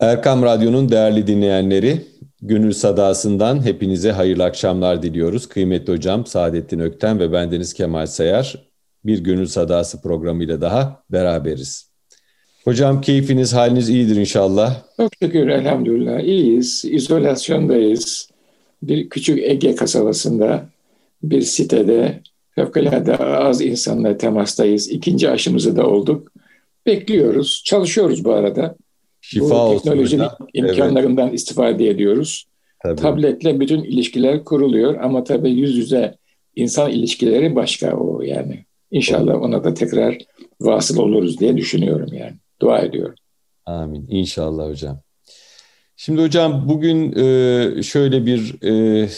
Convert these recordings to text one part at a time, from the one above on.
Erkam Radyo'nun değerli dinleyenleri, Gönül Sadası'ndan hepinize hayırlı akşamlar diliyoruz. Kıymetli hocam Saadettin Ökten ve bendeniz Kemal Sayar bir Gönül Sadası programıyla daha beraberiz. Hocam keyfiniz, haliniz iyidir inşallah. Çok şükür elhamdülillah iyiyiz, izolasyondayız. Bir küçük Ege kasabasında, bir sitede fevkalade az insanla temastayız. İkinci aşımızı da olduk. Bekliyoruz, çalışıyoruz bu arada. Şifa bu teknolojinin olsun imkanlarından evet. istifade ediyoruz. Tabii. Tabletle bütün ilişkiler kuruluyor ama tabii yüz yüze insan ilişkileri başka o yani. İnşallah ona da tekrar vasıl oluruz diye düşünüyorum yani. Dua ediyorum. Amin. İnşallah hocam. Şimdi hocam bugün e, şöyle bir e,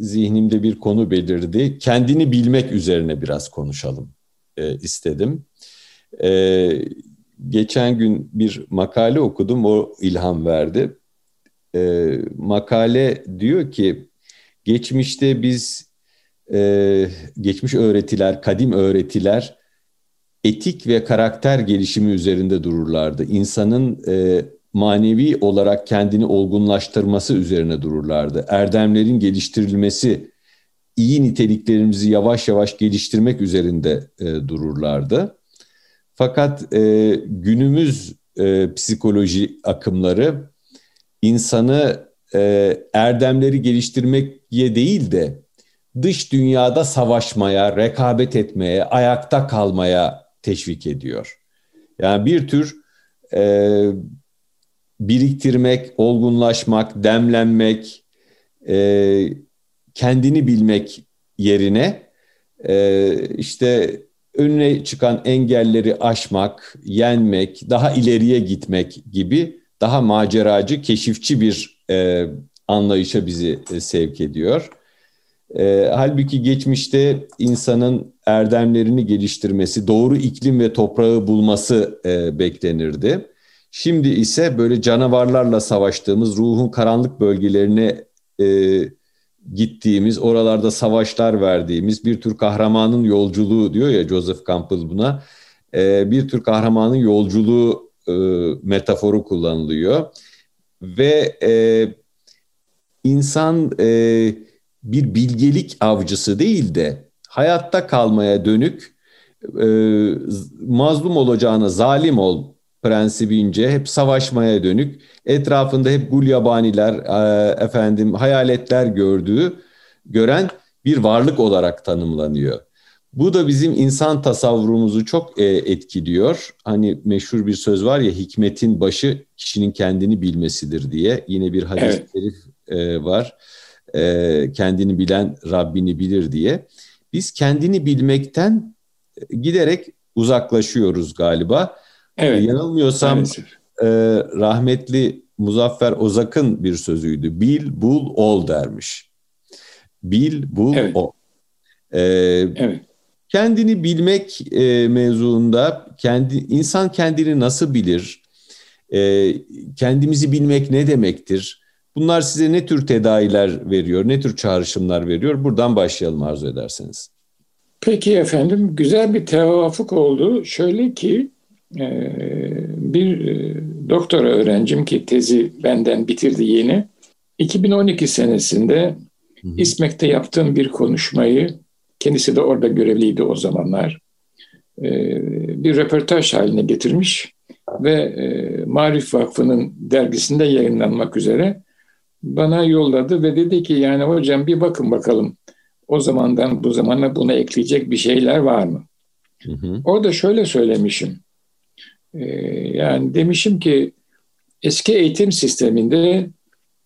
zihnimde bir konu belirdi. Kendini bilmek üzerine biraz konuşalım e, istedim geçen gün bir makale okudum, o ilham verdi. E, makale diyor ki, geçmişte biz, e, geçmiş öğretiler, kadim öğretiler etik ve karakter gelişimi üzerinde dururlardı. İnsanın e, manevi olarak kendini olgunlaştırması üzerine dururlardı. Erdemlerin geliştirilmesi, iyi niteliklerimizi yavaş yavaş geliştirmek üzerinde e, dururlardı. Fakat e, günümüz e, psikoloji akımları insanı e, erdemleri geliştirmeye değil de dış dünyada savaşmaya, rekabet etmeye, ayakta kalmaya teşvik ediyor. Yani bir tür e, biriktirmek, olgunlaşmak, demlenmek, e, kendini bilmek yerine e, işte önüne çıkan engelleri aşmak, yenmek, daha ileriye gitmek gibi daha maceracı, keşifçi bir e, anlayışa bizi e, sevk ediyor. E, halbuki geçmişte insanın erdemlerini geliştirmesi, doğru iklim ve toprağı bulması e, beklenirdi. Şimdi ise böyle canavarlarla savaştığımız ruhun karanlık bölgelerine e, gittiğimiz, oralarda savaşlar verdiğimiz bir tür kahramanın yolculuğu diyor ya Joseph Campbell buna. E, bir tür kahramanın yolculuğu e, metaforu kullanılıyor. Ve e, insan e, bir bilgelik avcısı değil de hayatta kalmaya dönük mazlum olacağına zalim ol prensibince hep savaşmaya dönük, etrafında hep gulyabaniler, e, efendim hayaletler gördüğü, gören bir varlık olarak tanımlanıyor. Bu da bizim insan tasavvurumuzu çok e, etkiliyor. Hani meşhur bir söz var ya hikmetin başı kişinin kendini bilmesidir diye. Yine bir hadis evet. e, var. E, kendini bilen Rabbini bilir diye. Biz kendini bilmekten giderek uzaklaşıyoruz galiba. Evet. Yanılmıyorsam e, rahmetli Muzaffer Ozak'ın bir sözüydü. Bil, bul, ol dermiş. Bil, bul, evet. ol. Ee, evet. Kendini bilmek e, mevzuunda kendi insan kendini nasıl bilir? E, kendimizi bilmek ne demektir? Bunlar size ne tür tedaviler veriyor, ne tür çağrışımlar veriyor? Buradan başlayalım arzu ederseniz. Peki efendim, güzel bir tevafuk oldu. Şöyle ki, bir e, doktora öğrencim ki tezi benden bitirdi yeni. 2012 senesinde hı hı. İSMEK'te yaptığım bir konuşmayı, kendisi de orada görevliydi o zamanlar, ee, bir röportaj haline getirmiş ve e, Marif Vakfı'nın dergisinde yayınlanmak üzere bana yolladı ve dedi ki yani hocam bir bakın bakalım o zamandan bu zamana buna ekleyecek bir şeyler var mı? Hı hı. Orada şöyle söylemişim. Ee, yani demişim ki eski eğitim sisteminde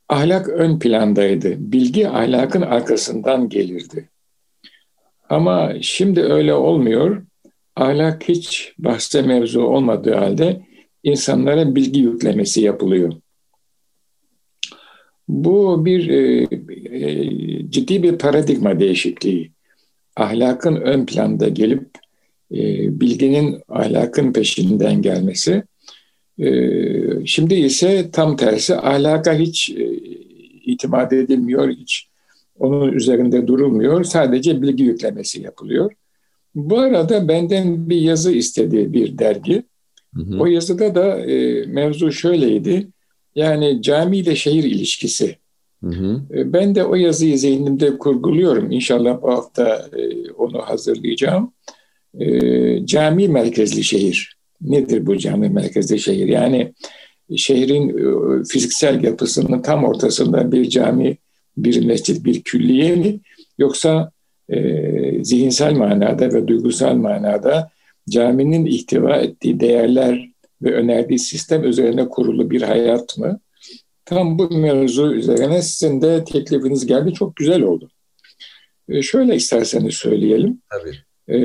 ahlak ön plandaydı. Bilgi ahlakın arkasından gelirdi. Ama şimdi öyle olmuyor. Ahlak hiç bahse mevzu olmadığı halde insanlara bilgi yüklemesi yapılıyor. Bu bir e, e, ciddi bir paradigma değişikliği. Ahlakın ön planda gelip e, bilginin ahlakın peşinden gelmesi. E, şimdi ise tam tersi ahlaka hiç e, itimat edilmiyor, hiç onun üzerinde durulmuyor. Sadece bilgi yüklemesi yapılıyor. Bu arada benden bir yazı istedi bir dergi. Hı hı. O yazıda da e, mevzu şöyleydi. Yani cami ile şehir ilişkisi. Hı hı. E, ben de o yazıyı zihnimde kurguluyorum. İnşallah bu hafta e, onu hazırlayacağım. E, cami merkezli şehir. Nedir bu cami merkezli şehir? Yani şehrin fiziksel yapısının tam ortasında bir cami, bir mescit, bir külliye mi? Yoksa e, zihinsel manada ve duygusal manada caminin ihtiva ettiği değerler ve önerdiği sistem üzerine kurulu bir hayat mı? Tam bu mevzu üzerine sizin de teklifiniz geldi. Çok güzel oldu. E, şöyle isterseniz söyleyelim. Tabii. E,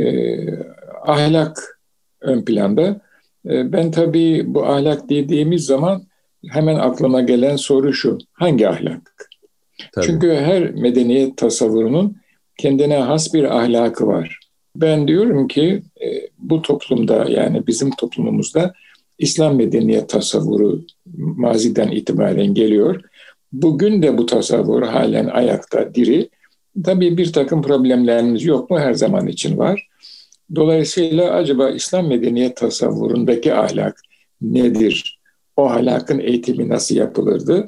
ahlak ön planda. E, ben tabii bu ahlak dediğimiz zaman hemen aklıma gelen soru şu. Hangi ahlak? Tabii. Çünkü her medeniyet tasavvurunun kendine has bir ahlakı var. Ben diyorum ki e, bu toplumda yani bizim toplumumuzda İslam medeniyet tasavvuru maziden itibaren geliyor. Bugün de bu tasavvur halen ayakta, diri. Tabii bir takım problemlerimiz yok mu? Her zaman için var. Dolayısıyla acaba İslam medeniyet tasavvurundaki ahlak nedir? O ahlakın eğitimi nasıl yapılırdı?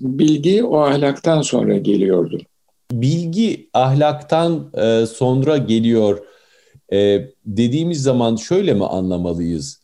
Bilgi o ahlaktan sonra geliyordu. Bilgi ahlaktan e, sonra geliyor e, dediğimiz zaman şöyle mi anlamalıyız?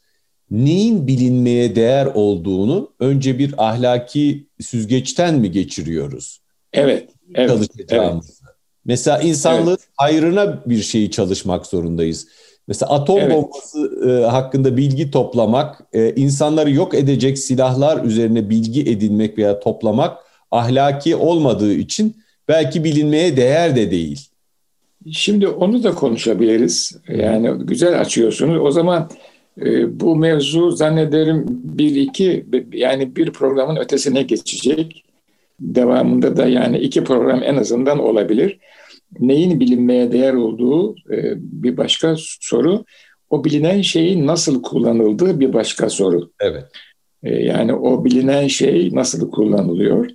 Neyin bilinmeye değer olduğunu önce bir ahlaki süzgeçten mi geçiriyoruz? Evet, evet. Çalışacağımız. Evet. Mesela insanlığın evet. hayrına bir şeyi çalışmak zorundayız. Mesela atom evet. bombası e, hakkında bilgi toplamak, e, insanları yok edecek silahlar üzerine bilgi edinmek veya toplamak ahlaki olmadığı için belki bilinmeye değer de değil. Şimdi onu da konuşabiliriz. Yani güzel açıyorsunuz. O zaman e, bu mevzu zannederim bir iki yani bir programın ötesine geçecek. Devamında da yani iki program en azından olabilir. Neyin bilinmeye değer olduğu e, bir başka soru. O bilinen şeyin nasıl kullanıldığı bir başka soru. Evet. E, yani o bilinen şey nasıl kullanılıyor?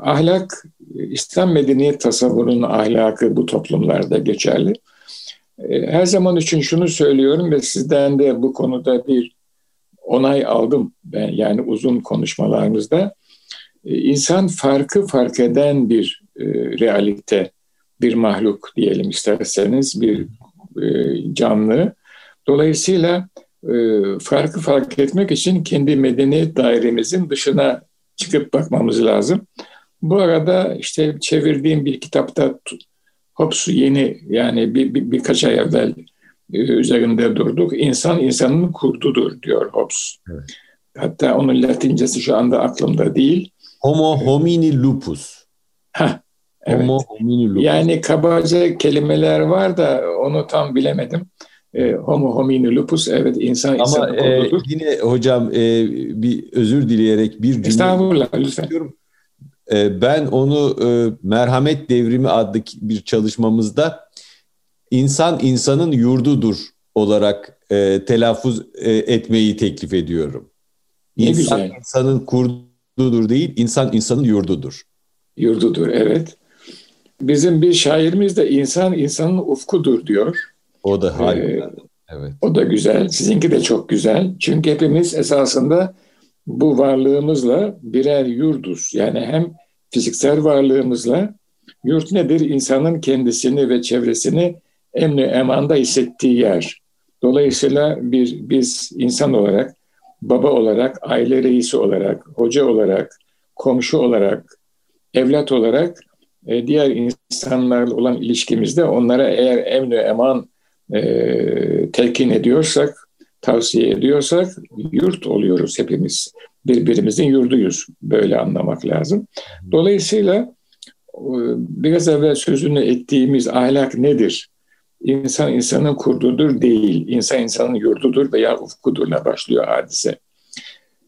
Ahlak, İslam medeniyet tasavvurunun ahlakı bu toplumlarda geçerli. E, her zaman için şunu söylüyorum ve sizden de bu konuda bir onay aldım ben yani uzun konuşmalarımızda. E, insan farkı fark eden bir e, realite, bir mahluk diyelim isterseniz, bir canlı. Dolayısıyla farkı fark etmek için kendi medeniyet dairemizin dışına çıkıp bakmamız lazım. Bu arada işte çevirdiğim bir kitapta Hobbes yeni yani bir, bir, birkaç ay evvel e, üzerinde durduk. İnsan insanın kurdudur diyor Hobbes. Evet. Hatta onun latincesi şu anda aklımda değil. Homo homini lupus. Ha, evet. Homo homini lupus. Yani kabaca kelimeler var da onu tam bilemedim. E, homo homini lupus evet insan Ama insanın e, yine hocam e, bir özür dileyerek bir cümle Estağfurullah lütfen. Istiyorum. Ee, ben onu e, Merhamet Devrimi adlı bir çalışmamızda insan insanın yurdudur olarak e, telaffuz e, etmeyi teklif ediyorum. Ne insan güzel. insanın kurdudur değil, insan insanın yurdudur. Yurdudur, evet. Bizim bir şairimiz de insan insanın ufkudur diyor. O da harika. Ee, evet. O da güzel. Sizinki de çok güzel. Çünkü hepimiz esasında bu varlığımızla birer yurduz. Yani hem fiziksel varlığımızla yurt nedir? İnsanın kendisini ve çevresini emni emanda hissettiği yer. Dolayısıyla bir biz insan olarak, baba olarak, aile reisi olarak, hoca olarak, komşu olarak, evlat olarak e, diğer insanlarla olan ilişkimizde onlara eğer emni eman e, telkin ediyorsak, tavsiye ediyorsak yurt oluyoruz hepimiz birbirimizin yurduyuz. Böyle anlamak lazım. Dolayısıyla e, biraz evvel sözünü ettiğimiz ahlak nedir? İnsan insanın kurdudur değil, insan insanın yurdudur veya ufkudurla başlıyor hadise.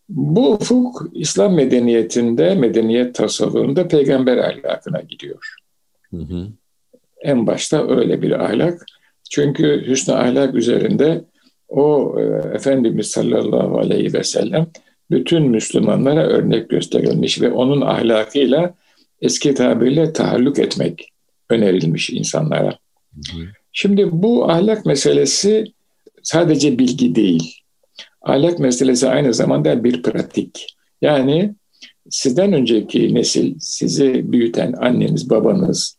Bu ufuk İslam medeniyetinde, medeniyet tasavvurunda peygamber ahlakına gidiyor. Hı hı. En başta öyle bir ahlak. Çünkü hüsnü ahlak üzerinde o e, Efendimiz sallallahu aleyhi ve sellem bütün Müslümanlara örnek gösterilmiş ve onun ahlakıyla eski tabirle tahallük etmek önerilmiş insanlara. Şimdi bu ahlak meselesi sadece bilgi değil. Ahlak meselesi aynı zamanda bir pratik. Yani sizden önceki nesil, sizi büyüten anneniz, babanız,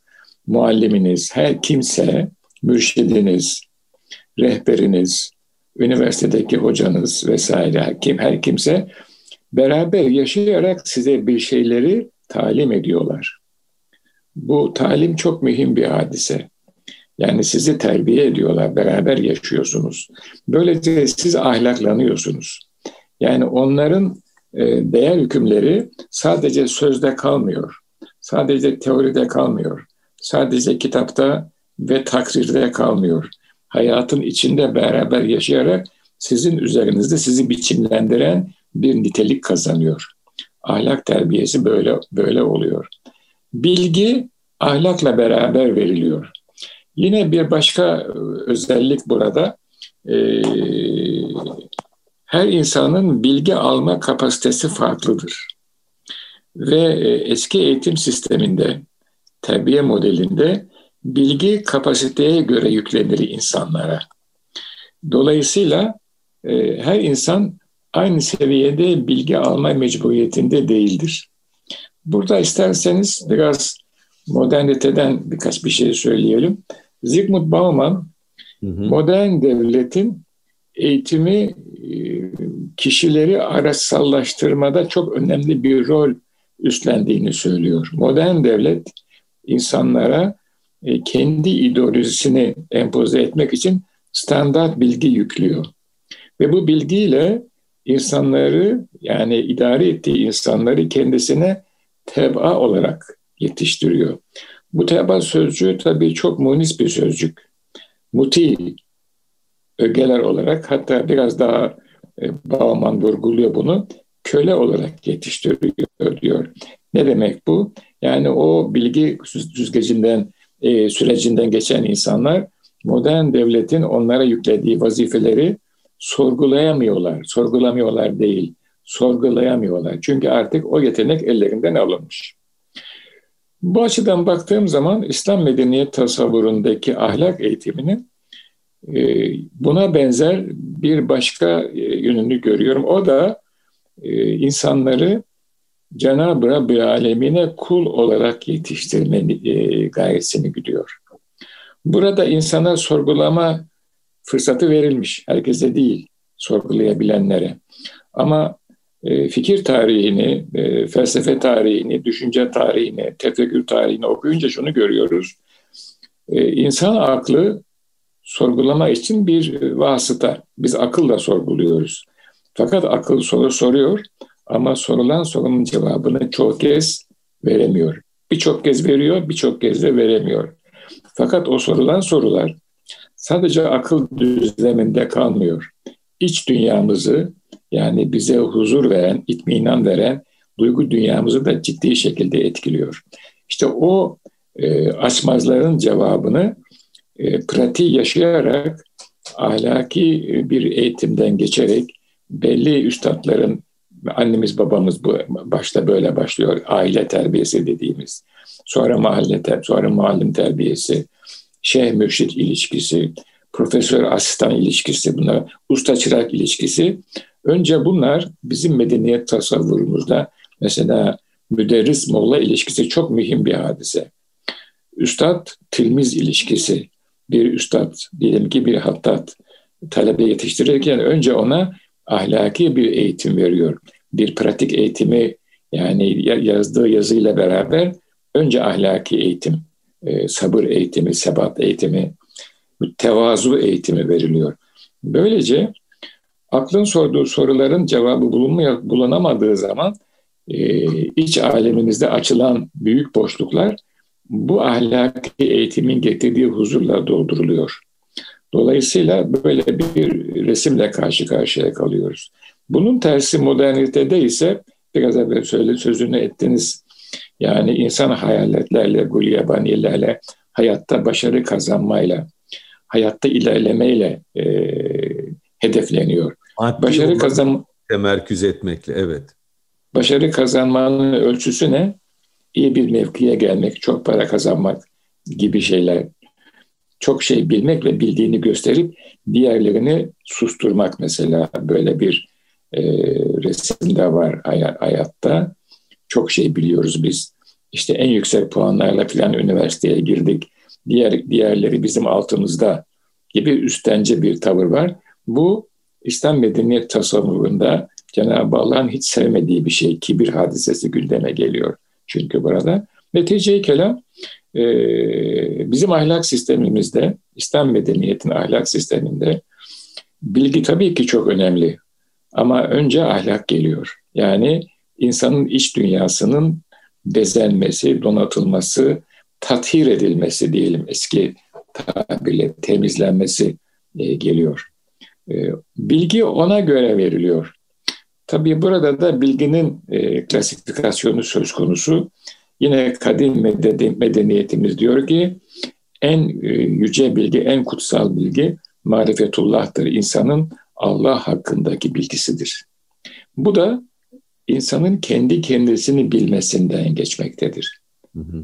mualliminiz, her kimse, mürşidiniz, rehberiniz, üniversitedeki hocanız vesaire, kim her kimse beraber yaşayarak size bir şeyleri talim ediyorlar. Bu talim çok mühim bir hadise. Yani sizi terbiye ediyorlar, beraber yaşıyorsunuz. Böylece siz ahlaklanıyorsunuz. Yani onların e, değer hükümleri sadece sözde kalmıyor. Sadece teoride kalmıyor. Sadece kitapta ve takrirde kalmıyor. Hayatın içinde beraber yaşayarak sizin üzerinizde sizi biçimlendiren bir nitelik kazanıyor. Ahlak terbiyesi böyle böyle oluyor. Bilgi ahlakla beraber veriliyor. Yine bir başka e, özellik burada e, her insanın bilgi alma kapasitesi farklıdır. Ve e, eski eğitim sisteminde, terbiye modelinde bilgi kapasiteye göre yüklenir insanlara. Dolayısıyla her insan aynı seviyede bilgi alma mecburiyetinde değildir. Burada isterseniz biraz moderniteden birkaç bir şey söyleyelim. Zygmunt Bauman hı hı. modern devletin eğitimi e, kişileri araçsallaştırmada çok önemli bir rol üstlendiğini söylüyor. Modern devlet insanlara e, kendi ideolojisini empoze etmek için standart bilgi yüklüyor. Ve bu bilgiyle insanları yani idare ettiği insanları kendisine teba olarak yetiştiriyor. Bu teba sözcüğü tabii çok munis bir sözcük. Muti ögeler olarak hatta biraz daha e, Bauman vurguluyor bunu köle olarak yetiştiriyor diyor. Ne demek bu? Yani o bilgi süzgecinden, e, sürecinden geçen insanlar modern devletin onlara yüklediği vazifeleri sorgulayamıyorlar. Sorgulamıyorlar değil, sorgulayamıyorlar. Çünkü artık o yetenek ellerinden alınmış. Bu açıdan baktığım zaman İslam medeniyet tasavvurundaki ahlak eğitiminin e, buna benzer bir başka e, yönünü görüyorum. O da e, insanları Cenab-ı Rabbi alemine kul olarak yetiştirme gayesini güdüyor. Burada insana sorgulama fırsatı verilmiş. Herkese değil, sorgulayabilenlere. Ama fikir tarihini, e, felsefe tarihini, düşünce tarihini, tefekkür tarihini okuyunca şunu görüyoruz. E, insan aklı sorgulama için bir vasıta. Biz akılla sorguluyoruz. Fakat akıl soru soruyor ama sorulan sorunun cevabını çok kez veremiyor. Birçok kez veriyor, birçok kez de veremiyor. Fakat o sorulan sorular sadece akıl düzleminde kalmıyor. İç dünyamızı yani bize huzur veren, itminan veren duygu dünyamızı da ciddi şekilde etkiliyor. İşte o e, açmazların cevabını e, pratiği yaşayarak ahlaki bir eğitimden geçerek belli üstadların annemiz babamız bu başta böyle başlıyor aile terbiyesi dediğimiz sonra mahalle ter sonra muallim terbiyesi şeyh mürşit ilişkisi profesör asistan ilişkisi bunlar usta çırak ilişkisi önce bunlar bizim medeniyet tasavvurumuzda mesela müderris molla ilişkisi çok mühim bir hadise üstad tilmiz ilişkisi bir üstad diyelim ki bir hattat talebe yetiştirirken önce ona ahlaki bir eğitim veriyor. Bir pratik eğitimi yani yazdığı yazıyla beraber önce ahlaki eğitim, e, sabır eğitimi, sebat eğitimi, tevazu eğitimi veriliyor. Böylece aklın sorduğu soruların cevabı bulunmaya, bulunamadığı zaman e, iç alemimizde açılan büyük boşluklar bu ahlaki eğitimin getirdiği huzurla dolduruluyor. Dolayısıyla böyle bir resimle karşı karşıya kalıyoruz. Bunun tersi modernitede ise biraz evvel söyle sözünü ettiniz. Yani insan hayaletlerle, gulyabanilerle, hayatta başarı kazanmayla, hayatta ilerlemeyle e, hedefleniyor. Maddi başarı kazan temerküz etmekle evet. Başarı kazanmanın ölçüsü ne? İyi bir mevkiye gelmek, çok para kazanmak gibi şeyler çok şey bilmek ve bildiğini gösterip diğerlerini susturmak mesela böyle bir e, resimde var hayatta. Çok şey biliyoruz biz. İşte en yüksek puanlarla filan üniversiteye girdik. Diğer diğerleri bizim altımızda gibi üstence bir tavır var. Bu İslam medeniyet tasavvurunda Cenab-ı Allah'ın hiç sevmediği bir şey. Kibir hadisesi gündeme geliyor. Çünkü burada netice kelam e, bizim ahlak sistemimizde, İslam medeniyetin ahlak sisteminde bilgi tabii ki çok önemli. Ama önce ahlak geliyor. Yani insanın iç dünyasının bezenmesi, donatılması, tathir edilmesi diyelim eski tabirle temizlenmesi e, geliyor. E, bilgi ona göre veriliyor. Tabii burada da bilginin e, klasifikasyonu söz konusu. Yine kadim medeniyetimiz diyor ki en e, yüce bilgi, en kutsal bilgi marifetullah'tır. İnsanın Allah hakkındaki bilgisidir. Bu da insanın kendi kendisini bilmesinden geçmektedir.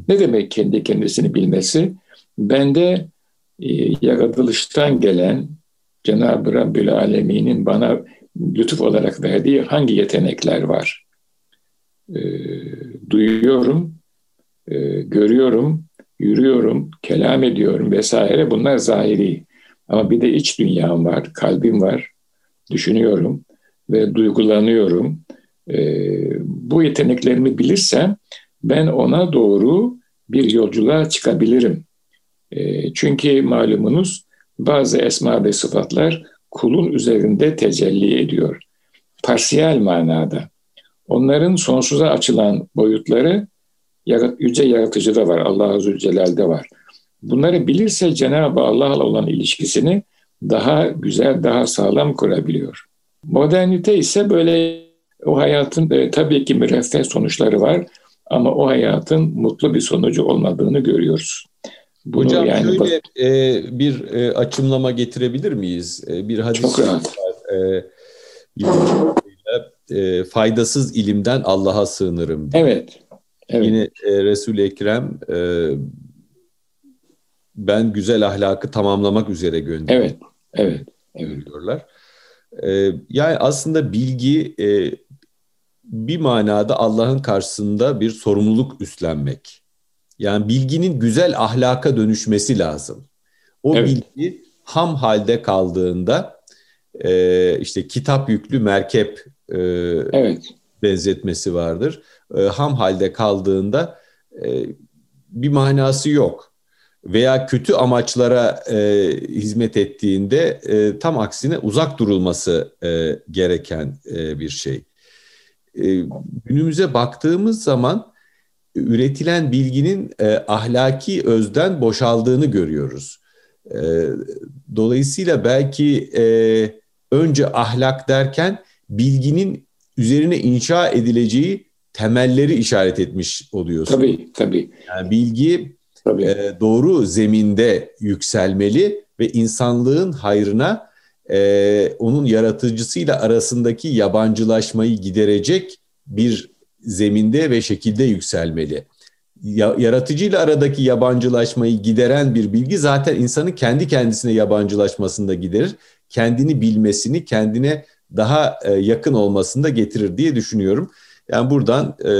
Ne demek kendi kendisini bilmesi? Bende e, yaratılıştan gelen Cenab-ı Rabbül Alemin'in bana lütuf olarak verdiği hangi yetenekler var? E, duyuyorum, e, görüyorum, yürüyorum, kelam ediyorum vesaire bunlar zahiri. Ama bir de iç dünyam var, kalbim var, düşünüyorum ve duygulanıyorum. E, bu yeteneklerimi bilirsem ben ona doğru bir yolculuğa çıkabilirim. E, çünkü malumunuz bazı esma ve sıfatlar kulun üzerinde tecelli ediyor. Parsiyel manada. Onların sonsuza açılan boyutları yüce yaratıcıda var, Allah Azze Celal'de var. Bunları bilirse Cenab-ı Allah'la olan ilişkisini daha güzel, daha sağlam kurabiliyor. Modernite ise böyle o hayatın e, tabii ki müreffeh sonuçları var ama o hayatın mutlu bir sonucu olmadığını görüyoruz. Bunu Hocam yani şöyle e, bir e, açımlama getirebilir miyiz? E, bir hadis Çok rahat. var. E, bir, e, faydasız ilimden Allah'a sığınırım. Diye. Evet. evet. Yine e, Resul-i Ekrem e, ben güzel ahlakı tamamlamak üzere gönderiyorum. Evet. Evet. Evet. Diyorlar. E, yani aslında bilgi e, bir manada Allah'ın karşısında bir sorumluluk üstlenmek. Yani bilginin güzel ahlaka dönüşmesi lazım. O evet. bilgi ham halde kaldığında e, işte kitap yüklü merkep e, evet. benzetmesi vardır. E, ham halde kaldığında e, bir manası yok. Veya kötü amaçlara e, hizmet ettiğinde e, tam aksine uzak durulması e, gereken e, bir şey. E, günümüze baktığımız zaman üretilen bilginin e, ahlaki özden boşaldığını görüyoruz. E, dolayısıyla belki e, önce ahlak derken bilginin üzerine inşa edileceği temelleri işaret etmiş oluyorsun. Tabii, tabii. Yani bilgi tabii. E, doğru zeminde yükselmeli ve insanlığın hayrına e, onun yaratıcısıyla arasındaki yabancılaşmayı giderecek bir zeminde ve şekilde yükselmeli. Yaratıcıyla aradaki yabancılaşmayı gideren bir bilgi zaten insanın kendi kendisine yabancılaşmasında giderir. Kendini bilmesini, kendine daha e, yakın olmasını da getirir diye düşünüyorum. Yani buradan e,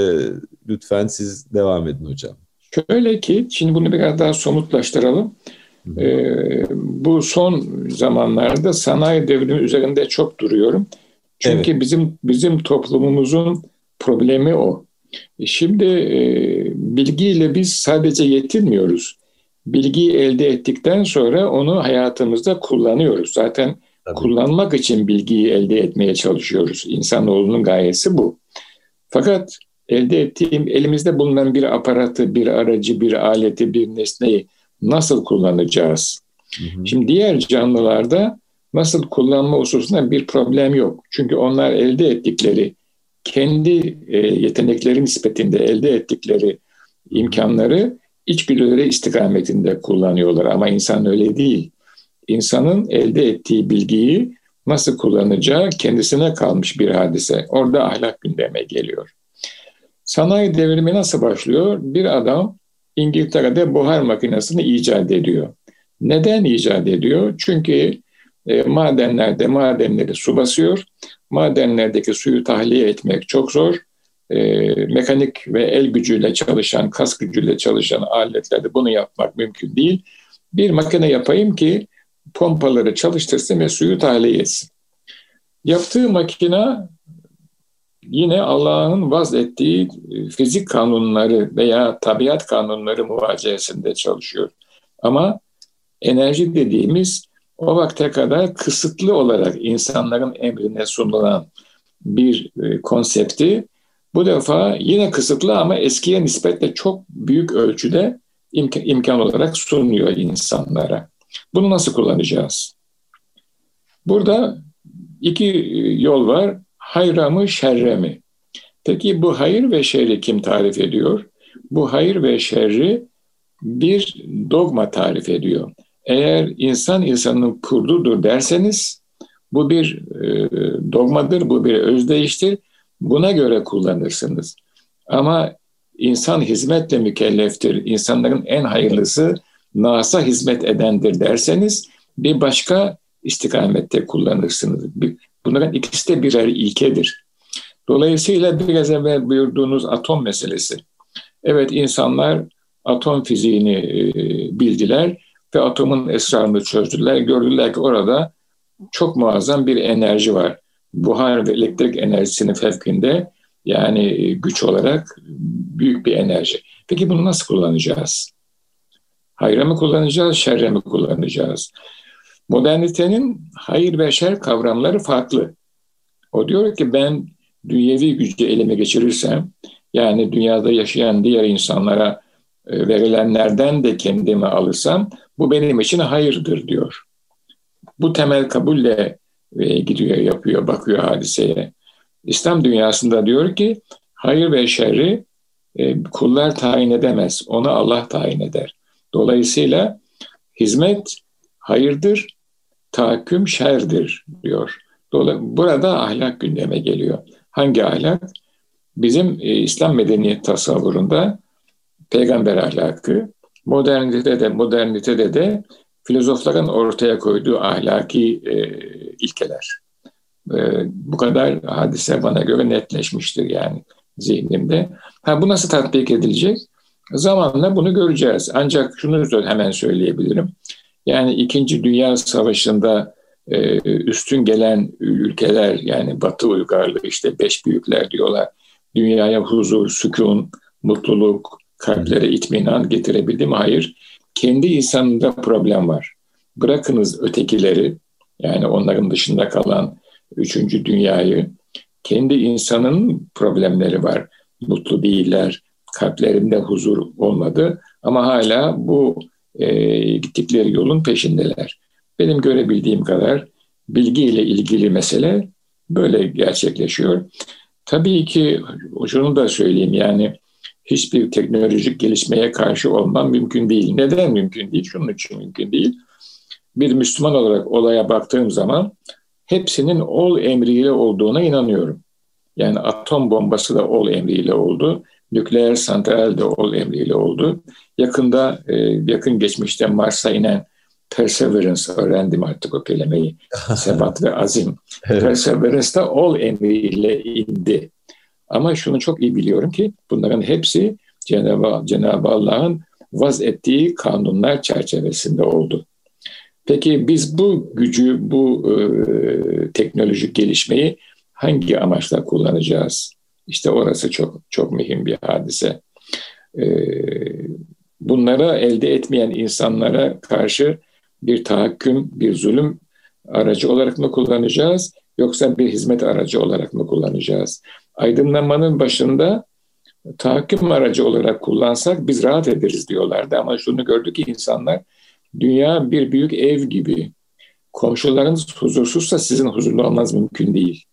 lütfen siz devam edin hocam. Şöyle ki, şimdi bunu biraz daha somutlaştıralım. Ee, bu son zamanlarda sanayi devrimi üzerinde çok duruyorum. Çünkü evet. bizim bizim toplumumuzun problemi o. E, şimdi e, bilgiyle biz sadece yetinmiyoruz. Bilgiyi elde ettikten sonra onu hayatımızda kullanıyoruz. Zaten Tabii. kullanmak için bilgiyi elde etmeye çalışıyoruz. İnsanoğlunun gayesi bu. Fakat elde ettiğim elimizde bulunan bir aparatı, bir aracı, bir aleti, bir nesneyi nasıl kullanacağız? Hı hı. Şimdi diğer canlılarda nasıl kullanma hususunda bir problem yok. Çünkü onlar elde ettikleri kendi e, yetenekleri nispetinde elde ettikleri imkanları içgüdüleri istikametinde kullanıyorlar ama insan öyle değil. İnsanın elde ettiği bilgiyi nasıl kullanacağı kendisine kalmış bir hadise. Orada ahlak gündeme geliyor. Sanayi devrimi nasıl başlıyor? Bir adam İngiltere'de buhar makinesini icat ediyor. Neden icat ediyor? Çünkü e, madenlerde madenleri su basıyor. Madenlerdeki suyu tahliye etmek çok zor. E, mekanik ve el gücüyle çalışan, kas gücüyle çalışan aletlerde bunu yapmak mümkün değil. Bir makine yapayım ki pompaları çalıştırsın ve suyu tahliye etsin. Yaptığı makine yine Allah'ın vaz ettiği e, fizik kanunları veya tabiat kanunları muvaciyesinde çalışıyor. Ama enerji dediğimiz o vakte kadar kısıtlı olarak insanların emrine sunulan bir e, konsepti bu defa yine kısıtlı ama eskiye nispetle çok büyük ölçüde imkan, imkan olarak sunuyor insanlara. Bunu nasıl kullanacağız? Burada iki e, yol var. Hayra mı, şerre mi? Peki bu hayır ve şerri kim tarif ediyor? Bu hayır ve şerri bir dogma tarif ediyor. Eğer insan insanın kurdudur derseniz bu bir e, dogmadır, bu bir özdeyiştir. Buna göre kullanırsınız. Ama insan hizmetle mükelleftir. İnsanların en hayırlısı NASA hizmet edendir derseniz bir başka istikamette kullanırsınız. Bunların ikisi de birer ilkedir. Dolayısıyla biraz evvel buyurduğunuz atom meselesi. Evet insanlar atom fiziğini e, bildiler ve atomun esrarını çözdüler. Gördüler ki orada çok muazzam bir enerji var. Buhar ve elektrik enerjisinin fevkinde yani güç olarak büyük bir enerji. Peki bunu nasıl kullanacağız? Hayra mı kullanacağız, şerre mi kullanacağız? Modernitenin hayır ve şer kavramları farklı. O diyor ki ben dünyevi gücü elime geçirirsem, yani dünyada yaşayan diğer insanlara e, verilenlerden de kendime alırsam, bu benim için hayırdır diyor. Bu temel kabulle e, gidiyor, yapıyor, bakıyor hadiseye. İslam dünyasında diyor ki, hayır ve şerri e, kullar tayin edemez, onu Allah tayin eder. Dolayısıyla hizmet hayırdır, tahakküm şerdir diyor. Burada ahlak gündeme geliyor. Hangi ahlak? Bizim e, İslam medeniyet tasavvurunda peygamber ahlakı, modernitede de modernitede de filozofların ortaya koyduğu ahlaki e, ilkeler. E, bu kadar hadise bana göre netleşmiştir yani zihnimde. Ha, bu nasıl tatbik edilecek? Zamanla bunu göreceğiz. Ancak şunu hemen söyleyebilirim. Yani İkinci Dünya Savaşı'nda e, üstün gelen ülkeler yani Batı uygarlığı işte beş büyükler diyorlar. Dünyaya huzur, sükun, mutluluk, kalplere itminan getirebildi mi? Hayır. Kendi insanında problem var. Bırakınız ötekileri yani onların dışında kalan üçüncü dünyayı kendi insanın problemleri var. Mutlu değiller, kalplerinde huzur olmadı ama hala bu e, gittikleri yolun peşindeler. Benim görebildiğim kadar bilgiyle ilgili mesele böyle gerçekleşiyor. Tabii ki şunu da söyleyeyim yani hiçbir teknolojik gelişmeye karşı olmam mümkün değil. Neden mümkün değil? Şunun için mümkün değil. Bir Müslüman olarak olaya baktığım zaman hepsinin ol emriyle olduğuna inanıyorum. Yani atom bombası da ol emriyle oldu. Nükleer santral de ol emriyle oldu. Yakında, e, yakın geçmişte Mars'a inen Perseverance öğrendim artık o kelimeyi. Sebat ve azim. evet. Perseverance da ol emriyle indi. Ama şunu çok iyi biliyorum ki bunların hepsi Cenab-ı, Cenab Allah'ın vaz ettiği kanunlar çerçevesinde oldu. Peki biz bu gücü, bu e, teknolojik gelişmeyi hangi amaçla kullanacağız? İşte orası çok çok mühim bir hadise. E, bunlara elde etmeyen insanlara karşı bir tahakküm, bir zulüm aracı olarak mı kullanacağız yoksa bir hizmet aracı olarak mı kullanacağız? Aydınlanmanın başında tahakküm aracı olarak kullansak biz rahat ederiz diyorlardı ama şunu gördük ki insanlar dünya bir büyük ev gibi. Komşularınız huzursuzsa sizin huzurlu olmanız mümkün değil.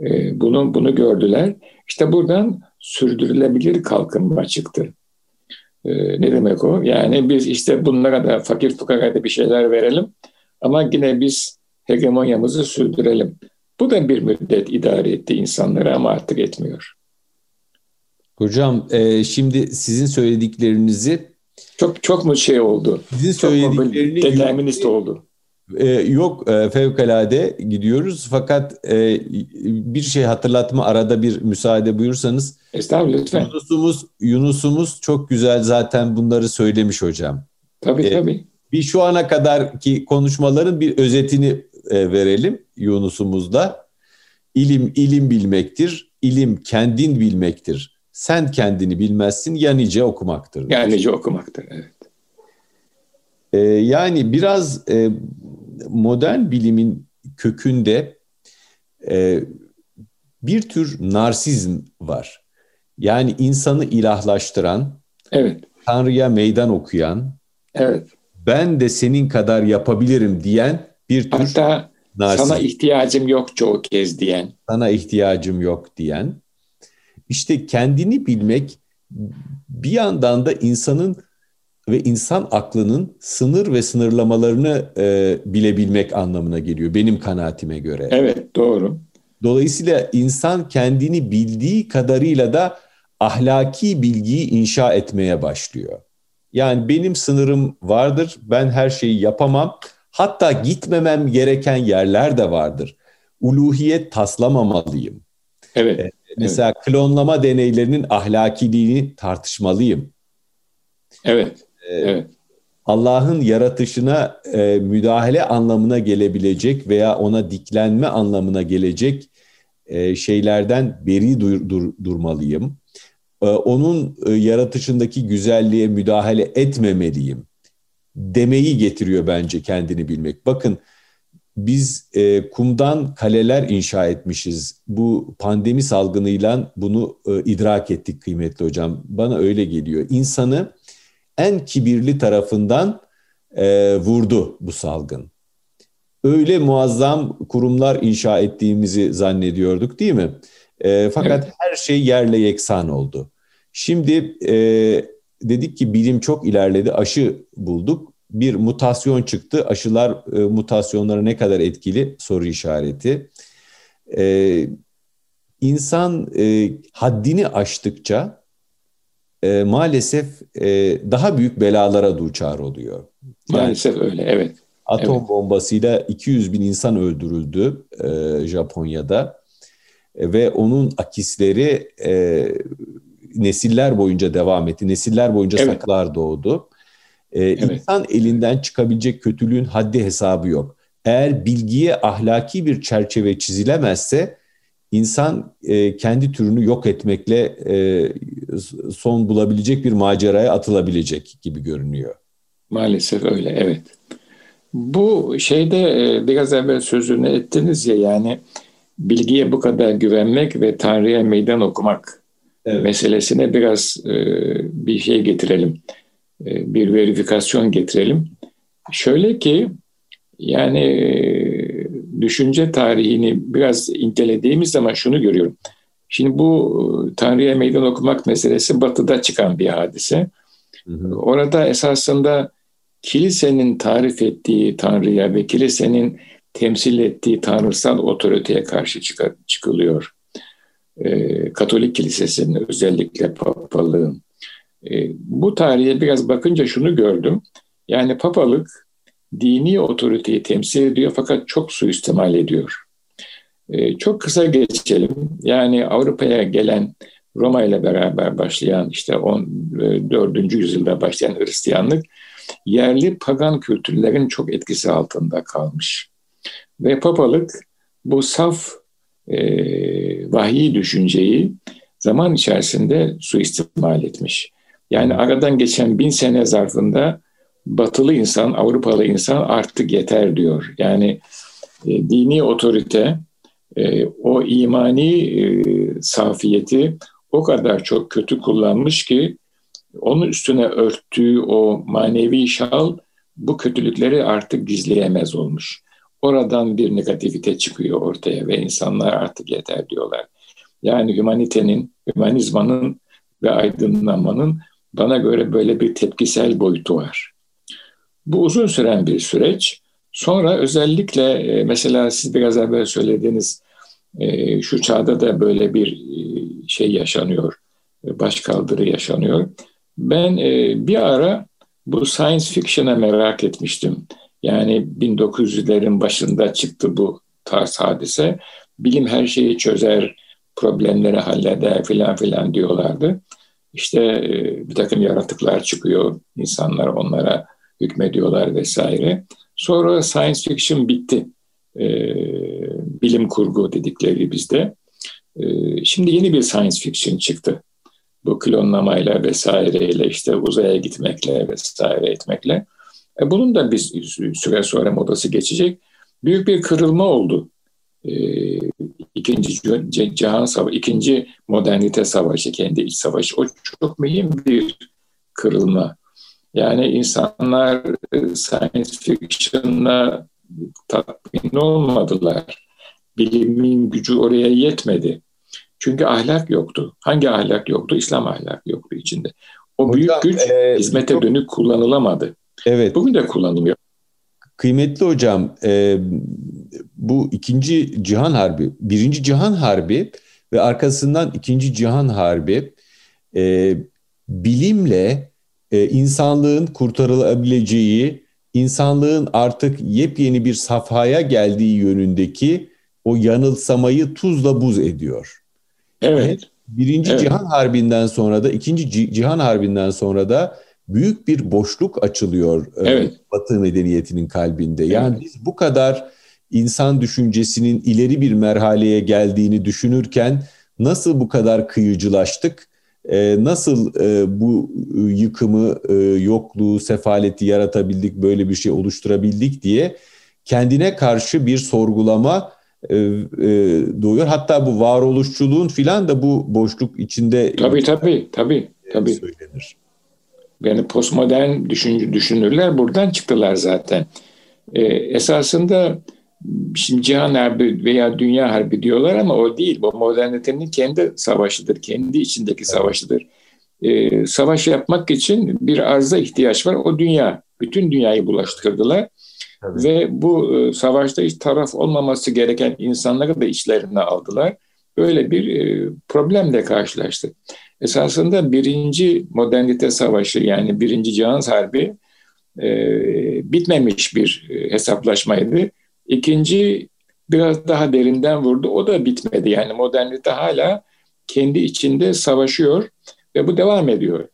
Ee, bunu bunu gördüler. İşte buradan sürdürülebilir kalkınma çıktı. Ee, ne demek o? Yani biz işte bunlara da fakir fukaraya da bir şeyler verelim ama yine biz hegemonyamızı sürdürelim. Bu da bir müddet idare etti insanları ama artık etmiyor. Hocam e, şimdi sizin söylediklerinizi çok çok mu şey oldu? Sizin söylediklerini determinist oldu. Ee, yok e, fevkalade gidiyoruz fakat e, bir şey hatırlatma arada bir müsaade buyursanız. Estağfurullah lütfen. Yunus'umuz, Yunus'umuz çok güzel zaten bunları söylemiş hocam. Tabii ee, tabii. Bir şu ana kadar ki konuşmaların bir özetini e, verelim Yunus'umuzda. İlim ilim bilmektir, ilim kendin bilmektir. Sen kendini bilmezsin ya nice okumaktır. Ya nice okumaktır evet. Ee, yani biraz e, modern bilimin kökünde e, bir tür narsizm var. Yani insanı ilahlaştıran, evet. Tanrı'ya meydan okuyan, evet. ben de senin kadar yapabilirim diyen bir tür Hatta narsizm. sana ihtiyacım yok çoğu kez diyen. Sana ihtiyacım yok diyen. İşte kendini bilmek bir yandan da insanın ve insan aklının sınır ve sınırlamalarını e, bilebilmek anlamına geliyor benim kanaatime göre. Evet doğru. Dolayısıyla insan kendini bildiği kadarıyla da ahlaki bilgiyi inşa etmeye başlıyor. Yani benim sınırım vardır, ben her şeyi yapamam. Hatta gitmemem gereken yerler de vardır. Uluhiyet taslamamalıyım. Evet. Ee, mesela evet. klonlama deneylerinin ahlakiliğini tartışmalıyım. Evet. Evet. Allah'ın yaratışına e, müdahale anlamına gelebilecek veya ona diklenme anlamına gelecek e, şeylerden beri dur, dur, durmalıyım. E, onun e, yaratışındaki güzelliğe müdahale etmemeliyim demeyi getiriyor bence kendini bilmek. Bakın biz e, kumdan kaleler inşa etmişiz. Bu pandemi salgınıyla bunu e, idrak ettik kıymetli hocam. Bana öyle geliyor. İnsanı en kibirli tarafından e, vurdu bu salgın. Öyle muazzam kurumlar inşa ettiğimizi zannediyorduk değil mi? E, fakat evet. her şey yerle yeksan oldu. Şimdi e, dedik ki bilim çok ilerledi, aşı bulduk. Bir mutasyon çıktı. Aşılar e, mutasyonlara ne kadar etkili soru işareti. E, insan e, haddini aştıkça e, maalesef e, daha büyük belalara duçar oluyor. Yani, maalesef öyle, evet. Atom evet. bombasıyla 200 bin insan öldürüldü e, Japonya'da e, ve onun akisleri e, nesiller boyunca devam etti. Nesiller boyunca evet. saklar doğdu. E, evet. İnsan elinden çıkabilecek kötülüğün haddi hesabı yok. Eğer bilgiye ahlaki bir çerçeve çizilemezse insan e, kendi türünü yok etmekle e, son bulabilecek bir maceraya atılabilecek gibi görünüyor. Maalesef öyle, evet. Bu şeyde e, biraz evvel sözünü ettiniz ya yani bilgiye bu kadar güvenmek ve Tanrı'ya meydan okumak evet. meselesine biraz e, bir şey getirelim. E, bir verifikasyon getirelim. Şöyle ki yani düşünce tarihini biraz incelediğimiz zaman şunu görüyorum. Şimdi bu Tanrı'ya meydan okumak meselesi batıda çıkan bir hadise. Hı hı. Orada esasında kilisenin tarif ettiği Tanrı'ya ve kilisenin temsil ettiği tanrısal otoriteye karşı çıkılıyor. Ee, Katolik kilisesinin özellikle papalığın. Ee, bu tarihe biraz bakınca şunu gördüm. Yani papalık dini otoriteyi temsil ediyor fakat çok suistimal ediyor. Ee, çok kısa geçelim. Yani Avrupa'ya gelen Roma ile beraber başlayan işte 14. E, yüzyılda başlayan Hristiyanlık yerli pagan kültürlerin çok etkisi altında kalmış. Ve papalık bu saf e, vahiy düşünceyi zaman içerisinde suistimal etmiş. Yani aradan geçen bin sene zarfında batılı insan, Avrupalı insan artık yeter diyor. Yani e, dini otorite, e, o imani e, safiyeti o kadar çok kötü kullanmış ki onun üstüne örttüğü o manevi şal bu kötülükleri artık gizleyemez olmuş. Oradan bir negativite çıkıyor ortaya ve insanlar artık yeter diyorlar. Yani humanitenin, hümanizmanın ve aydınlanmanın bana göre böyle bir tepkisel boyutu var. Bu uzun süren bir süreç. Sonra özellikle e, mesela siz biraz evvel söylediğiniz e, şu çağda da böyle bir e, şey yaşanıyor, başkaldırı yaşanıyor. Ben bir ara bu science fiction'a merak etmiştim. Yani 1900'lerin başında çıktı bu tarz hadise. Bilim her şeyi çözer, problemleri halleder filan filan diyorlardı. İşte bir takım yaratıklar çıkıyor, insanlar onlara hükmediyorlar vesaire. Sonra science fiction bitti. Ee, bilim kurgu dedikleri bizde. Ee, şimdi yeni bir science fiction çıktı. Bu klonlamayla vesaireyle işte uzaya gitmekle vesaire etmekle. E, bunun da bir süre sonra modası geçecek. Büyük bir kırılma oldu. E, ikinci Cihan Savaşı, ikinci modernite savaşı, kendi iç savaşı. O çok mühim bir kırılma. Yani insanlar e, science fiction'la tatmin olmadılar. Bilimin gücü oraya yetmedi. Çünkü ahlak yoktu. Hangi ahlak yoktu? İslam ahlakı yoktu içinde. O Hocam, büyük güç e, hizmete çok... dönük kullanılamadı. Evet. Bugün de kullanılmıyor. Kıymetli hocam, e, bu ikinci Cihan Harbi, birinci Cihan Harbi ve arkasından ikinci Cihan Harbi e, bilimle e, insanlığın kurtarılabileceği, insanlığın artık yepyeni bir safhaya geldiği yönündeki o yanılsamayı tuzla buz ediyor. Evet. Birinci evet. Cihan Harbi'nden sonra da ikinci Cihan Harbi'nden sonra da büyük bir boşluk açılıyor e, evet. Batı medeniyetinin kalbinde. Yani evet. biz bu kadar insan düşüncesinin ileri bir merhaleye geldiğini düşünürken nasıl bu kadar kıyıcılaştık? E, nasıl e, bu yıkımı, yokluğu, sefaleti yaratabildik, böyle bir şey oluşturabildik diye kendine karşı bir sorgulama doğuyor. Hatta bu varoluşçuluğun filan da bu boşluk içinde tabii tabii tabii tabii söylenir. Yani postmodern düşünce, düşünürler buradan çıktılar zaten. Ee, esasında şimdi Cihan Harbi veya Dünya Harbi diyorlar ama o değil. Bu modernitenin kendi savaşıdır, kendi içindeki savaşıdır. Ee, savaş yapmak için bir arza ihtiyaç var. O dünya. Bütün dünyayı bulaştırdılar. Tabii. Ve bu e, savaşta hiç taraf olmaması gereken insanları da içlerine aldılar. Böyle bir e, problemle karşılaştık. Esasında birinci modernite savaşı yani birinci Cihan Harbi e, bitmemiş bir e, hesaplaşmaydı. İkinci biraz daha derinden vurdu. O da bitmedi. Yani modernite hala kendi içinde savaşıyor ve bu devam ediyor.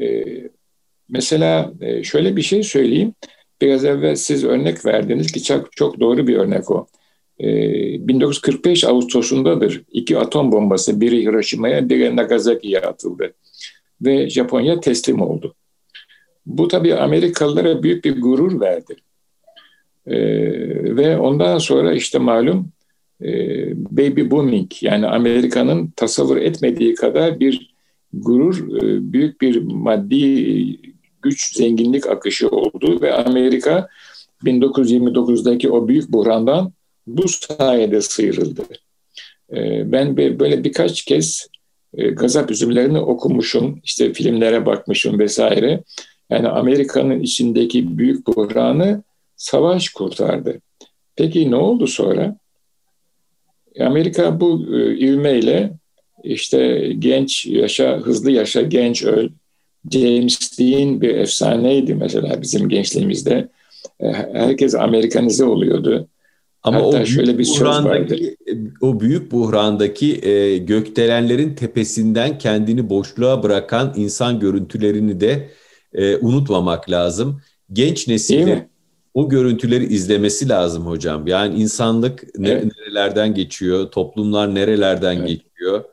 E, mesela e, şöyle bir şey söyleyeyim. Biraz evvel siz örnek verdiniz ki çok, çok doğru bir örnek o. 1945 ee, Ağustos'undadır. İki atom bombası biri Hiroşima'ya biri Nagasaki'ye atıldı. Ve Japonya teslim oldu. Bu tabii Amerikalılara büyük bir gurur verdi. Ee, ve ondan sonra işte malum e, baby booming yani Amerika'nın tasavvur etmediği kadar bir gurur, e, büyük bir maddi güç, zenginlik akışı oldu ve Amerika 1929'daki o büyük buhrandan bu sayede sıyrıldı. Ee, ben böyle birkaç kez e, gazap üzümlerini okumuşum, işte filmlere bakmışım vesaire. Yani Amerika'nın içindeki büyük buhranı savaş kurtardı. Peki ne oldu sonra? Amerika bu e, ivmeyle işte genç yaşa, hızlı yaşa, genç öl. James Dean bir efsaneydi mesela bizim gençliğimizde. E, herkes Amerikanize oluyordu. Ama Hatta o şöyle bir söz vardı. O büyük buhrandaki e, gökdelenlerin tepesinden kendini boşluğa bırakan insan görüntülerini de e, unutmamak lazım. Genç nesilde o görüntüleri izlemesi lazım hocam. Yani insanlık evet. nerelerden geçiyor, toplumlar nerelerden evet. geçiyor.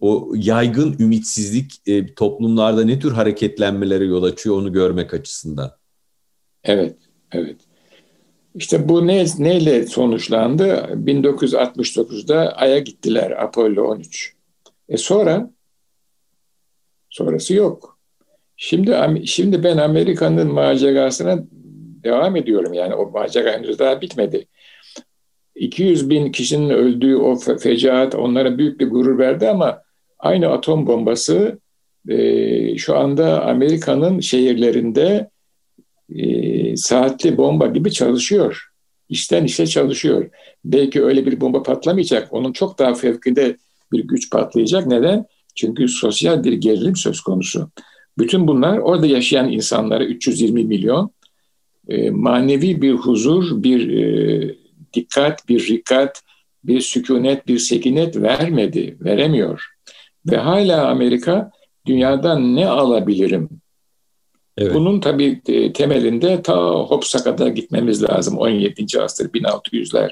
O yaygın ümitsizlik e, toplumlarda ne tür hareketlenmelere yol açıyor onu görmek açısından. Evet, evet. İşte bu ne, neyle sonuçlandı? 1969'da Ay'a gittiler Apollo 13. E sonra? Sonrası yok. Şimdi şimdi ben Amerika'nın macerasına devam ediyorum. Yani o macera henüz daha bitmedi. 200 bin kişinin öldüğü o fecaat onlara büyük bir gurur verdi ama aynı atom bombası e, şu anda Amerika'nın şehirlerinde e, saatli bomba gibi çalışıyor. İşten işe çalışıyor. Belki öyle bir bomba patlamayacak. Onun çok daha fevkinde bir güç patlayacak. Neden? Çünkü sosyal bir gerilim söz konusu. Bütün bunlar orada yaşayan insanları 320 milyon e, manevi bir huzur, bir e, dikkat, bir rikat, bir sükunet, bir sekinet vermedi, veremiyor. Ve hala Amerika dünyadan ne alabilirim? Evet. Bunun tabii e, temelinde ta Hobbes'a kadar gitmemiz lazım. 17. asır, 1600'ler.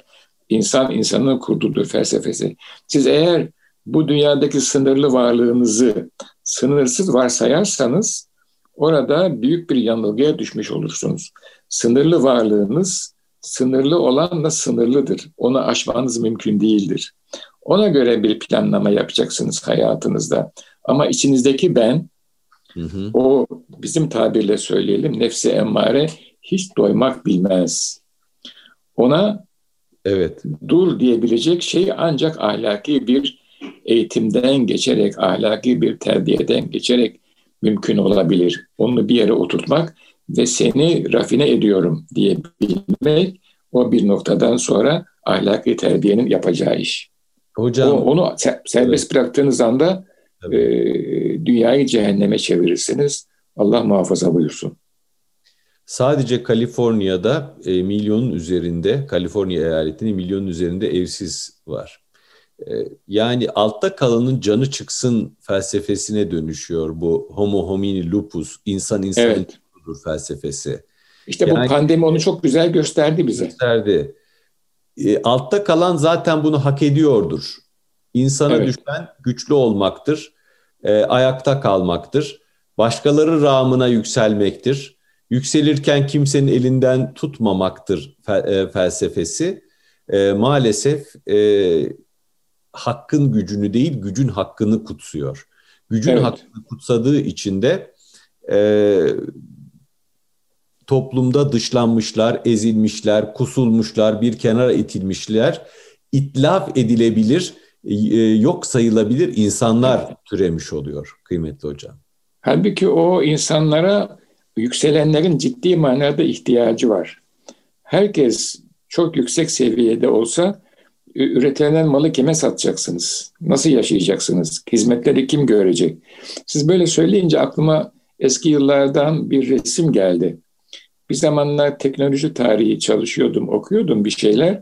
İnsan insanın kurduğu felsefesi. Siz eğer bu dünyadaki sınırlı varlığınızı sınırsız varsayarsanız orada büyük bir yanılgıya düşmüş olursunuz. Sınırlı varlığınız sınırlı olanla sınırlıdır. Onu aşmanız mümkün değildir. Ona göre bir planlama yapacaksınız hayatınızda. Ama içinizdeki ben, hı hı. o bizim tabirle söyleyelim nefsi emmare hiç doymak bilmez. Ona evet dur diyebilecek şey ancak ahlaki bir eğitimden geçerek, ahlaki bir terbiyeden geçerek mümkün olabilir. Onu bir yere oturtmak ve seni rafine ediyorum diyebilmek o bir noktadan sonra ahlaki terbiyenin yapacağı iş. Hocam, o, onu serbest evet. bıraktığınız anda e, dünyayı cehenneme çevirirsiniz. Allah muhafaza buyursun. Sadece Kaliforniya'da e, milyonun üzerinde, Kaliforniya eyaletinin milyonun üzerinde evsiz var. E, yani altta kalanın canı çıksın felsefesine dönüşüyor bu homo homini lupus, insan insan evet. Felsefesi. İşte yani, bu pandemi onu çok güzel gösterdi bize. Gösterdi. E, altta kalan zaten bunu hak ediyordur. İnsana evet. düşen güçlü olmaktır, e, ayakta kalmaktır, başkaları rağmına yükselmektir. Yükselirken kimsenin elinden tutmamaktır fe, e, felsefesi. E, maalesef e, hakkın gücünü değil, gücün hakkını kutsuyor. Gücün evet. hakkını kutsadığı için de e, toplumda dışlanmışlar, ezilmişler, kusulmuşlar, bir kenara itilmişler, itlaf edilebilir, e, yok sayılabilir insanlar türemiş oluyor kıymetli hocam. Halbuki o insanlara yükselenlerin ciddi manada ihtiyacı var. Herkes çok yüksek seviyede olsa üretilen malı kime satacaksınız? Nasıl yaşayacaksınız? Hizmetleri kim görecek? Siz böyle söyleyince aklıma eski yıllardan bir resim geldi. Bir zamanlar teknoloji tarihi çalışıyordum, okuyordum bir şeyler.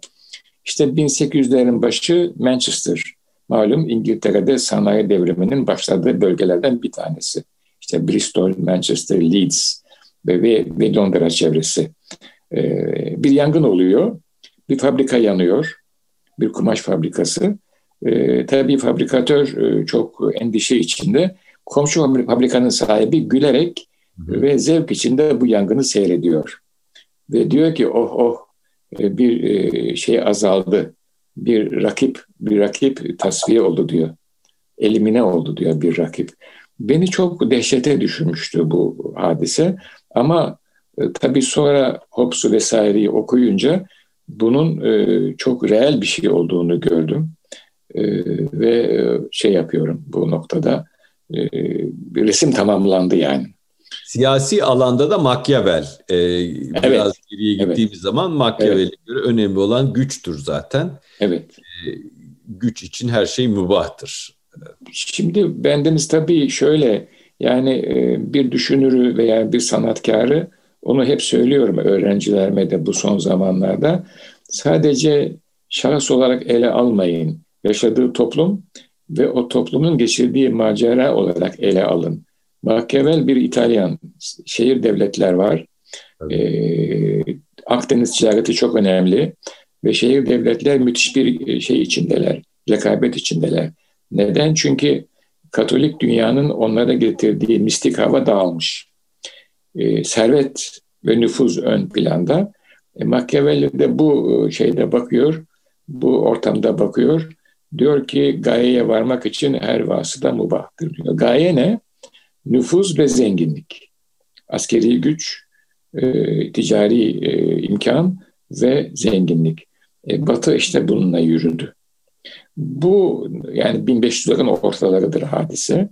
İşte 1800'lerin başı Manchester. Malum İngiltere'de sanayi devriminin başladığı bölgelerden bir tanesi. İşte Bristol, Manchester, Leeds ve, ve, Londra çevresi. Ee, bir yangın oluyor. Bir fabrika yanıyor. Bir kumaş fabrikası. Ee, tabii fabrikatör e, çok endişe içinde. Komşu fabrikanın sahibi gülerek ve zevk içinde bu yangını seyrediyor. Ve diyor ki oh oh e, bir e, şey azaldı. Bir rakip, bir rakip tasfiye oldu diyor. Elimine oldu diyor bir rakip. Beni çok dehşete düşürmüştü bu hadise. Ama e, tabii sonra Hobbes'u vesaireyi okuyunca bunun çok reel bir şey olduğunu gördüm. Ve şey yapıyorum bu noktada resim tamamlandı yani. Siyasi alanda da Machiavelli. Ee, evet. Biraz geriye gittiğimiz evet. zaman Machiavelli'ye evet. göre önemli olan güçtür zaten. Evet. Ee, güç için her şey mübahtır. Şimdi bendeniz tabii şöyle yani e, bir düşünürü veya bir sanatkarı onu hep söylüyorum öğrencilerime de bu son zamanlarda. Sadece şahıs olarak ele almayın. Yaşadığı toplum ve o toplumun geçirdiği macera olarak ele alın. Machiavelli bir İtalyan. Şehir devletler var. Ee, Akdeniz ticareti çok önemli ve şehir devletler müthiş bir e, şey içindeler, rekabet içindeler. Neden? Çünkü Katolik dünyanın onlara getirdiği mistik hava dağılmış. Ee, servet ve nüfuz ön planda. E, Machiavelli de bu e, şeyde bakıyor, bu ortamda bakıyor. Diyor ki gayeye varmak için her vasıta mubahtır diyor. Gaye ne? Nüfuz ve zenginlik, askeri güç, e, ticari e, imkan ve zenginlik. E, Batı işte bununla yürüdü. Bu yani 1500'lerin ortalarıdır hadise.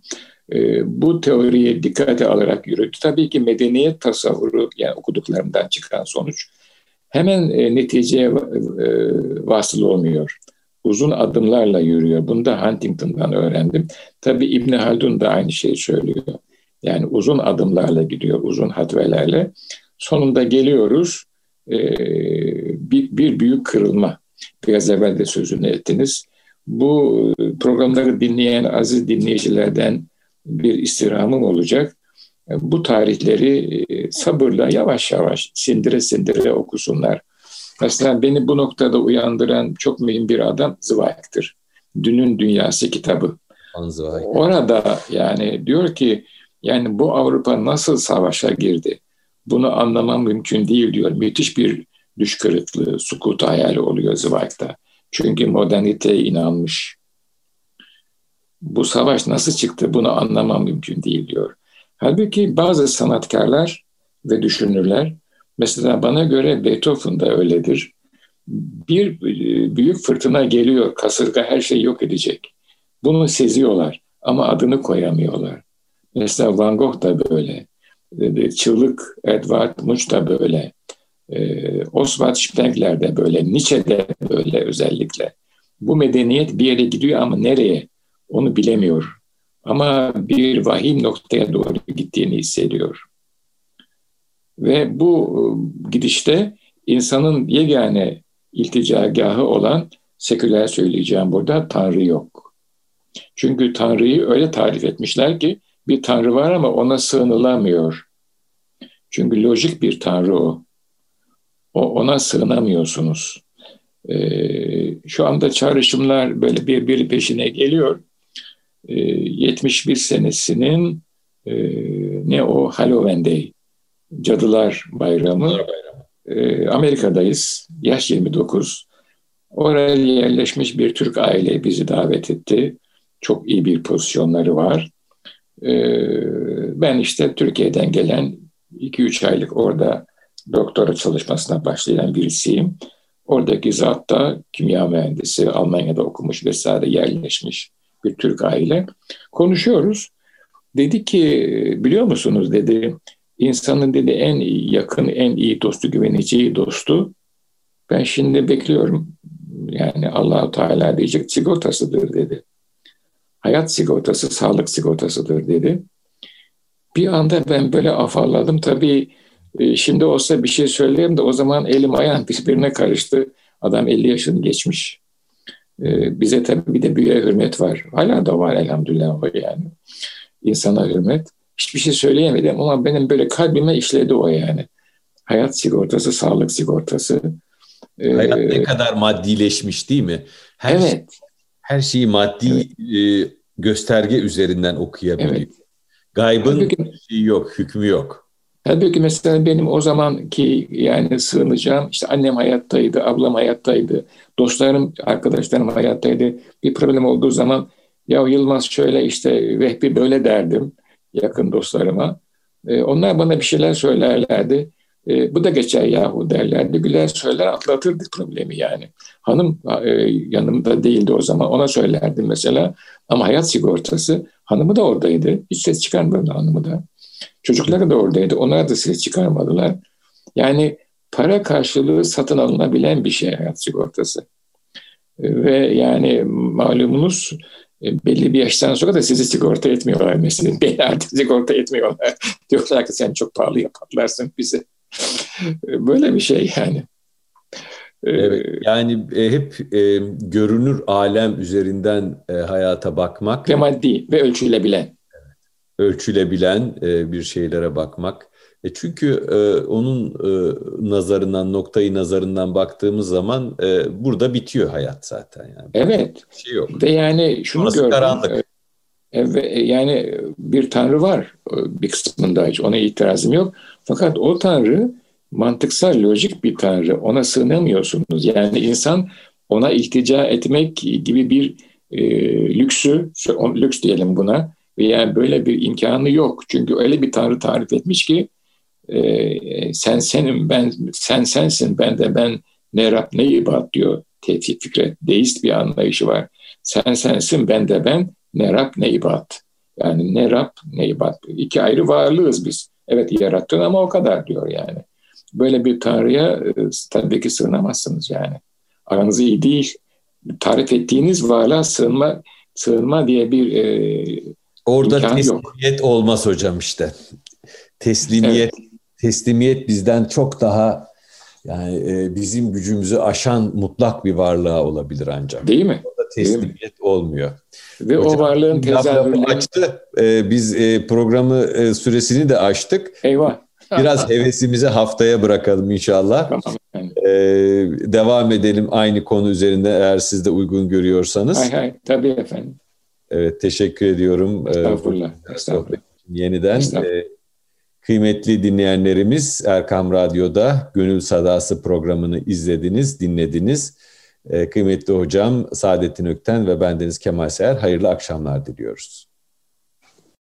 Bu teoriye dikkate alarak yürüdü. Tabii ki medeniyet tasavvuru yani okuduklarımdan çıkan sonuç hemen neticeye e, vasıl olmuyor. Uzun adımlarla yürüyor. Bunu da Huntington'dan öğrendim. Tabii İbn Haldun da aynı şeyi söylüyor. Yani uzun adımlarla gidiyor, uzun hatvelerle. sonunda geliyoruz e, bir, bir büyük kırılma. Biraz evvel de sözünü ettiniz. Bu programları dinleyen aziz dinleyicilerden bir istirhamım olacak. Bu tarihleri e, sabırla yavaş yavaş sindire sindire okusunlar. Mesela beni bu noktada uyandıran çok mühim bir adam Zweig'tir. Dünün Dünyası kitabı. Orada yani diyor ki yani bu Avrupa nasıl savaşa girdi? Bunu anlamam mümkün değil diyor. Müthiş bir düş kırıklığı, sukut hayali oluyor Zweig'da. Çünkü moderniteye inanmış. Bu savaş nasıl çıktı bunu anlamam mümkün değil diyor. Halbuki bazı sanatkarlar ve düşünürler, mesela bana göre Beethoven da öyledir. Bir e, büyük fırtına geliyor, kasırga her şeyi yok edecek. Bunu seziyorlar ama adını koyamıyorlar. Mesela Van Gogh da böyle. Çığlık Edward Munch da böyle. Ee, Oswald Spengler de böyle. Nietzsche de böyle özellikle. Bu medeniyet bir yere gidiyor ama nereye? Onu bilemiyor. Ama bir vahim noktaya doğru gittiğini hissediyor. Ve bu e, gidişte insanın yegane ilticagahı olan seküler söyleyeceğim burada Tanrı yok. Çünkü Tanrı'yı öyle tarif etmişler ki bir Tanrı var ama ona sığınılamıyor. Çünkü lojik bir Tanrı o. o ona sığınamıyorsunuz. Ee, şu anda çağrışımlar böyle bir bir peşine geliyor. Ee, 71 senesinin e, ne o Halloween Day, Cadılar Bayramı. Cadılar Bayramı. Ee, Amerika'dayız. Yaş 29. Oraya yerleşmiş bir Türk aile bizi davet etti. Çok iyi bir pozisyonları var. Ee, ben işte Türkiye'den gelen 2-3 aylık orada doktora çalışmasına başlayan birisiyim. Oradaki zat da kimya mühendisi, Almanya'da okumuş vesaire yerleşmiş bir Türk aile. Konuşuyoruz. Dedi ki biliyor musunuz dedi insanın dedi en yakın, en iyi dostu, güveneceği dostu. Ben şimdi bekliyorum. Yani Allahu Teala diyecek sigortasıdır dedi hayat sigortası sağlık sigortasıdır dedi. Bir anda ben böyle afalladım. Tabii e, şimdi olsa bir şey söyleyeyim de o zaman elim ayağım birbirine karıştı. Adam 50 yaşını geçmiş. E, bize tabii bir de büyüye hürmet var. Hala da var elhamdülillah o yani. İnsana hürmet. Hiçbir şey söyleyemedim ama benim böyle kalbime işledi o yani. Hayat sigortası, sağlık sigortası. E, hayat ne kadar maddileşmiş değil mi? Her evet. Şey her şeyi maddi evet. e, gösterge üzerinden okuyabiliyor. Evet. Gaybın halbuki, şeyi yok, hükmü yok. Halbuki mesela benim o zamanki yani sığınacağım işte annem hayattaydı, ablam hayattaydı, dostlarım, arkadaşlarım hayattaydı. Bir problem olduğu zaman ya Yılmaz şöyle işte Vehbi böyle derdim yakın dostlarıma. Ee, onlar bana bir şeyler söylerlerdi. E, bu da geçer yahu derlerdi. Güler söyler atlatırdık problemi yani. Hanım e, yanımda değildi o zaman. Ona söylerdim mesela. Ama hayat sigortası hanımı da oradaydı. Hiç ses çıkarmadı hanımı da. Çocukları da oradaydı. Onlar da ses çıkarmadılar. Yani para karşılığı satın alınabilen bir şey hayat sigortası. E, ve yani malumunuz e, belli bir yaştan sonra da sizi sigorta etmiyorlar mesela. Beni artık sigorta etmiyorlar. Diyorlar ki sen çok pahalı yaparlarsın bizi. Böyle bir şey yani. Evet, yani e, hep e, görünür alem üzerinden e, hayata bakmak. Ve maddi ve ölçülebilen. Evet, ölçülebilen e, bir şeylere bakmak. E çünkü e, onun e, nazarından, noktayı nazarından baktığımız zaman e, burada bitiyor hayat zaten. Yani. Evet. Bir şey yok. Ve yani şunu Orası gördüm. Karanlık. E, yani bir tanrı var bir kısmında hiç ona itirazım yok. Fakat o tanrı mantıksal, lojik bir tanrı. Ona sığınamıyorsunuz. Yani insan ona iltica etmek gibi bir e, lüksü, lüks diyelim buna, veya böyle bir imkanı yok. Çünkü öyle bir tanrı tarif etmiş ki e, sen senim, ben sen sensin, ben de ben ne Rab ne ibad diyor Tevfik Fikret. Deist bir anlayışı var. Sen sensin, ben de ben, ne Rab ne ibad. Yani ne Rab ne ibad. İki ayrı varlığız biz. Evet yarattın ama o kadar diyor yani. Böyle bir Tanrı'ya e, tabii ki sığınamazsınız yani. Aranız iyi değil. Tarif ettiğiniz varlığa sığınma, sığınma diye bir e, Orada teslimiyet yok. olmaz hocam işte. Teslimiyet evet. Teslimiyet bizden çok daha yani e, bizim gücümüzü aşan mutlak bir varlığa olabilir ancak. Değil mi? Orada teslimiyet olmuyor. Ve Hocam, o varlığın tezahürünü... açtı. E, biz e, programı e, süresini de açtık. Eyvah. Biraz hevesimizi haftaya bırakalım inşallah. Tamam. Ee, devam edelim aynı konu üzerinde eğer siz de uygun görüyorsanız. Hay hay tabii efendim. Evet teşekkür ediyorum. Estağfurullah. Ee, Estağfurullah. Yeniden Estağfurullah. E, kıymetli dinleyenlerimiz Erkam Radyo'da Gönül Sadası programını izlediniz, dinlediniz. E, kıymetli hocam Saadettin Ökten ve bendeniz Kemal Seher hayırlı akşamlar diliyoruz.